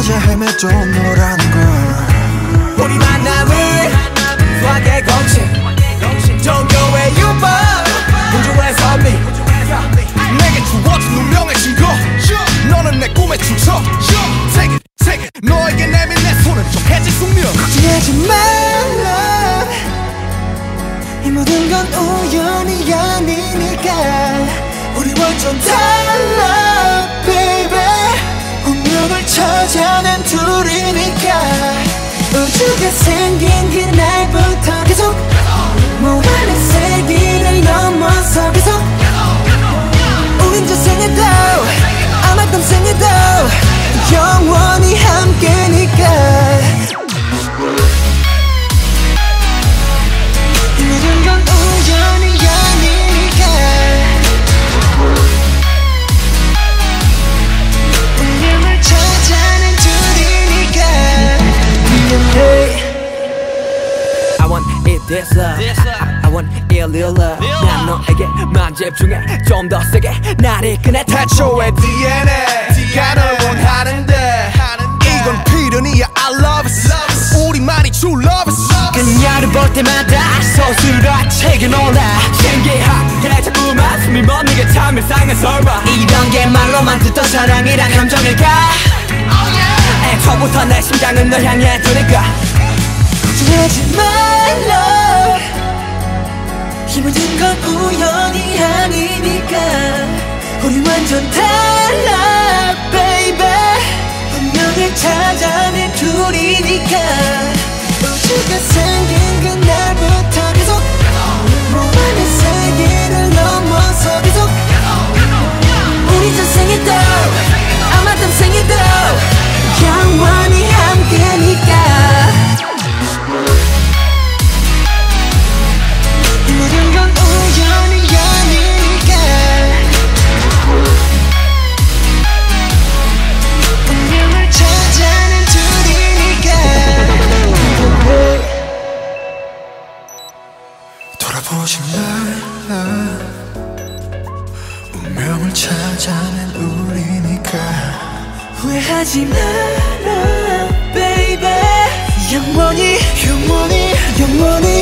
찾아 헤매던 너라는 걸 우리 만남을 수학의 공식 종교의 유법 우주의 선미 내게 주어진 운명의 증거. 너는 내 꿈의 출처 Take it, take it 너에게 내민 내 손은 정해진 숙명. 걱정하지 말라. 이 모든 건 우연이 아니니까 우리 완전 달라 찾아낸 둘이니까 우주가 생긴 그날 I want it this love I, I want it real love. 난 너에게만 집중해. 좀 더 세게. 나를 꺼내 태초의 DNA 가 널 원하는데. 이건 필연이야. I love it 우리만이 true love it 그녀를 볼 때마다 서술화책에 놀라. 신기하게 자꾸만 숨이 멎는 게참 일상의 설마. 이런 게 말로만 듣던 사랑이란 감정일까? 애초부터 내 심장은 널 향해 두니까 하지 말라. 이 모든 건 우연이 아니니까. 우리 완전 달라 baby. 운명을 찾아낸 둘이니까 돌아보지 말라 운명을 찾아낸 우리니까. 후회하지 마라 baby. 영원히 영원히 영원히